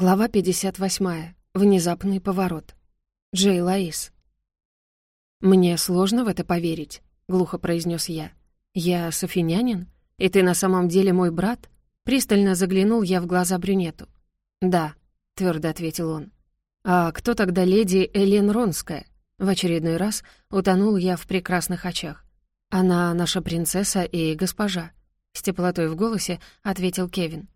Глава 58. Внезапный поворот. Джей Лаис. «Мне сложно в это поверить», — глухо произнес я. «Я софинянин? И ты на самом деле мой брат?» Пристально заглянул я в глаза брюнету. «Да», — твердо ответил он. «А кто тогда леди Элен Ронская?» В очередной раз утонул я в прекрасных очах. «Она наша принцесса и госпожа», — с теплотой в голосе ответил Кевин.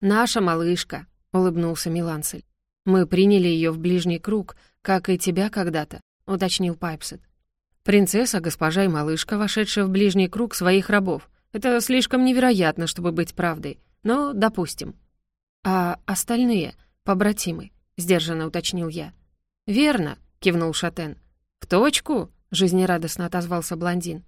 «Наша малышка», улыбнулся Миланцель. «Мы приняли ее в ближний круг, как и тебя когда-то», — уточнил Пайпсет. «Принцесса, госпожа и малышка, вошедшая в ближний круг своих рабов. Это слишком невероятно, чтобы быть правдой, но допустим». «А остальные, побратимы?» — сдержанно уточнил я. «Верно», — кивнул Шатен. «В точку», — жизнерадостно отозвался блондин.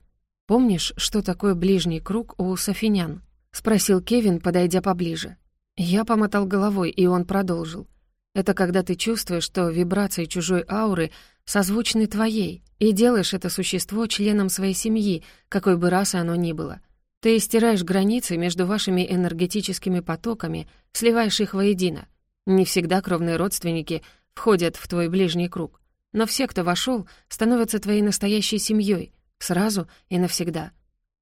«Помнишь, что такое ближний круг у софинян?» — спросил Кевин, подойдя поближе. Я помотал головой, и он продолжил. «Это когда ты чувствуешь, что вибрации чужой ауры созвучны твоей, и делаешь это существо членом своей семьи, какой бы расы оно ни было. Ты стираешь границы между вашими энергетическими потоками, сливаешь их воедино. Не всегда кровные родственники входят в твой ближний круг. Но все, кто вошел, становятся твоей настоящей семьей, сразу и навсегда.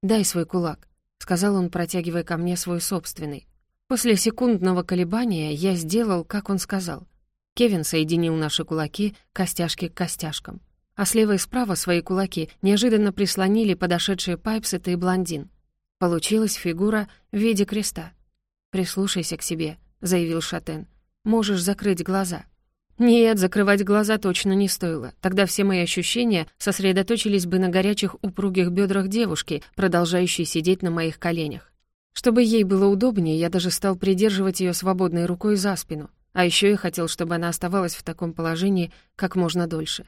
«Дай свой кулак», — сказал он, протягивая ко мне свой собственный. После секундного колебания я сделал, как он сказал. Кевин соединил наши кулаки, костяшки к костяшкам. А слева и справа свои кулаки неожиданно прислонили подошедшие Пайпсет и блондин. Получилась фигура в виде креста. «Прислушайся к себе», — заявил Шатен. «Можешь закрыть глаза». Нет, закрывать глаза точно не стоило. Тогда все мои ощущения сосредоточились бы на горячих упругих бедрах девушки, продолжающей сидеть на моих коленях. Чтобы ей было удобнее, я даже стал придерживать ее свободной рукой за спину. А еще я хотел, чтобы она оставалась в таком положении как можно дольше.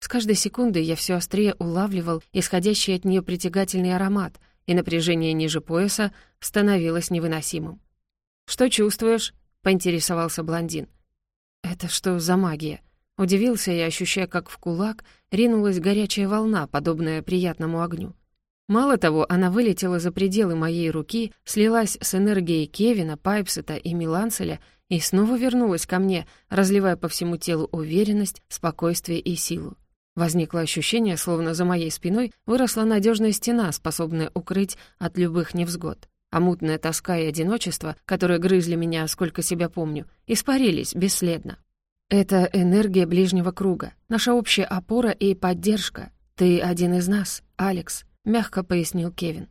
С каждой секундой я все острее улавливал исходящий от нее притягательный аромат, и напряжение ниже пояса становилось невыносимым. «Что чувствуешь?» — поинтересовался блондин. «Это что за магия?» Удивился я, ощущая, как в кулак ринулась горячая волна, подобная приятному огню. Мало того, она вылетела за пределы моей руки, слилась с энергией Кевина, Пайпсета и Миланцеля и снова вернулась ко мне, разливая по всему телу уверенность, спокойствие и силу. Возникло ощущение, словно за моей спиной выросла надежная стена, способная укрыть от любых невзгод. А мутная тоска и одиночество, которые грызли меня, сколько себя помню, испарились бесследно. Это энергия ближнего круга, наша общая опора и поддержка. Ты один из нас, Алекс мягко пояснил Кевин.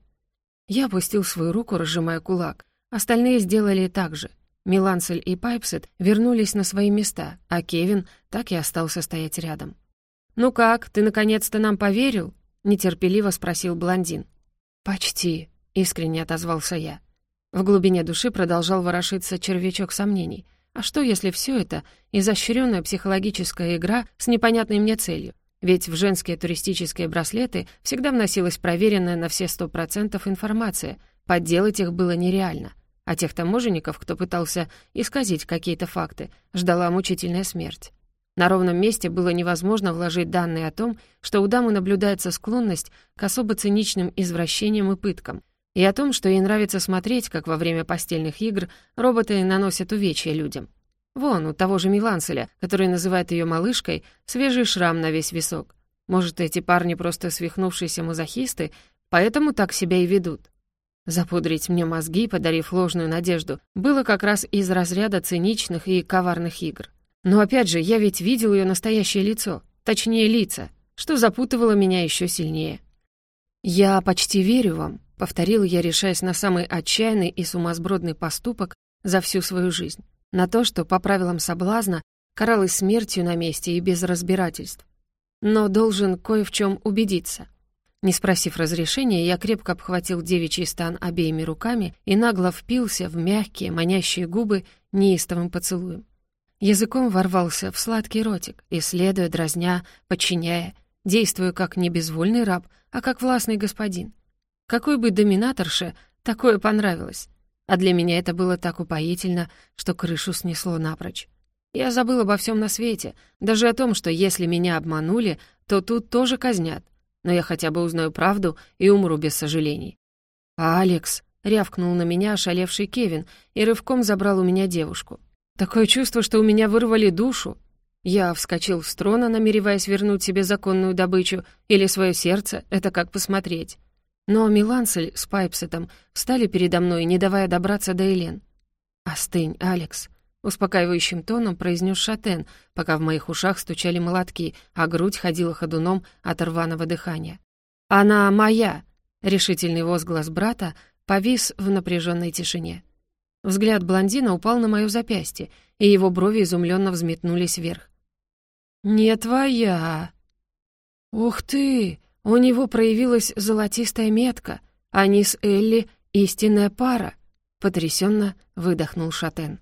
Я опустил свою руку, разжимая кулак. Остальные сделали так же. Миланцель и Пайпсет вернулись на свои места, а Кевин так и остался стоять рядом. «Ну как, ты наконец-то нам поверил?» — нетерпеливо спросил блондин. «Почти», — искренне отозвался я. В глубине души продолжал ворошиться червячок сомнений. А что, если все это — изощренная психологическая игра с непонятной мне целью? Ведь в женские туристические браслеты всегда вносилась проверенная на все сто процентов информация, подделать их было нереально. А тех таможенников, кто пытался исказить какие-то факты, ждала мучительная смерть. На ровном месте было невозможно вложить данные о том, что у дамы наблюдается склонность к особо циничным извращениям и пыткам, и о том, что ей нравится смотреть, как во время постельных игр роботы наносят увечья людям. Вон, у того же Миланцеля, который называет ее малышкой, свежий шрам на весь висок. Может, эти парни просто свихнувшиеся мазохисты, поэтому так себя и ведут. Запудрить мне мозги, подарив ложную надежду, было как раз из разряда циничных и коварных игр. Но опять же, я ведь видел ее настоящее лицо, точнее лица, что запутывало меня еще сильнее. «Я почти верю вам», — повторил я, решаясь на самый отчаянный и сумасбродный поступок за всю свою жизнь на то, что по правилам соблазна каралась смертью на месте и без разбирательств. Но должен кое в чем убедиться. Не спросив разрешения, я крепко обхватил девичий стан обеими руками и нагло впился в мягкие, манящие губы неистовым поцелуем. Языком ворвался в сладкий ротик, исследуя, дразня, подчиняя, действуя как не безвольный раб, а как властный господин. Какой бы доминаторше такое понравилось. А для меня это было так упоительно, что крышу снесло напрочь. Я забыл обо всем на свете, даже о том, что если меня обманули, то тут тоже казнят. Но я хотя бы узнаю правду и умру без сожалений. «А Алекс!» — рявкнул на меня ошалевший Кевин и рывком забрал у меня девушку. Такое чувство, что у меня вырвали душу. Я вскочил с трона, намереваясь вернуть себе законную добычу или свое сердце, это как посмотреть. Но Милансель с Пайпсетом встали передо мной, не давая добраться до Элен. «Остынь, Алекс», — успокаивающим тоном произнес Шатен, пока в моих ушах стучали молотки, а грудь ходила ходуном от рваного дыхания. «Она моя!» — решительный возглас брата повис в напряженной тишине. Взгляд блондина упал на мое запястье, и его брови изумленно взметнулись вверх. «Не твоя!» «Ух ты! У него проявилась золотистая метка. Они с Элли — истинная пара!» — потрясенно выдохнул Шатен.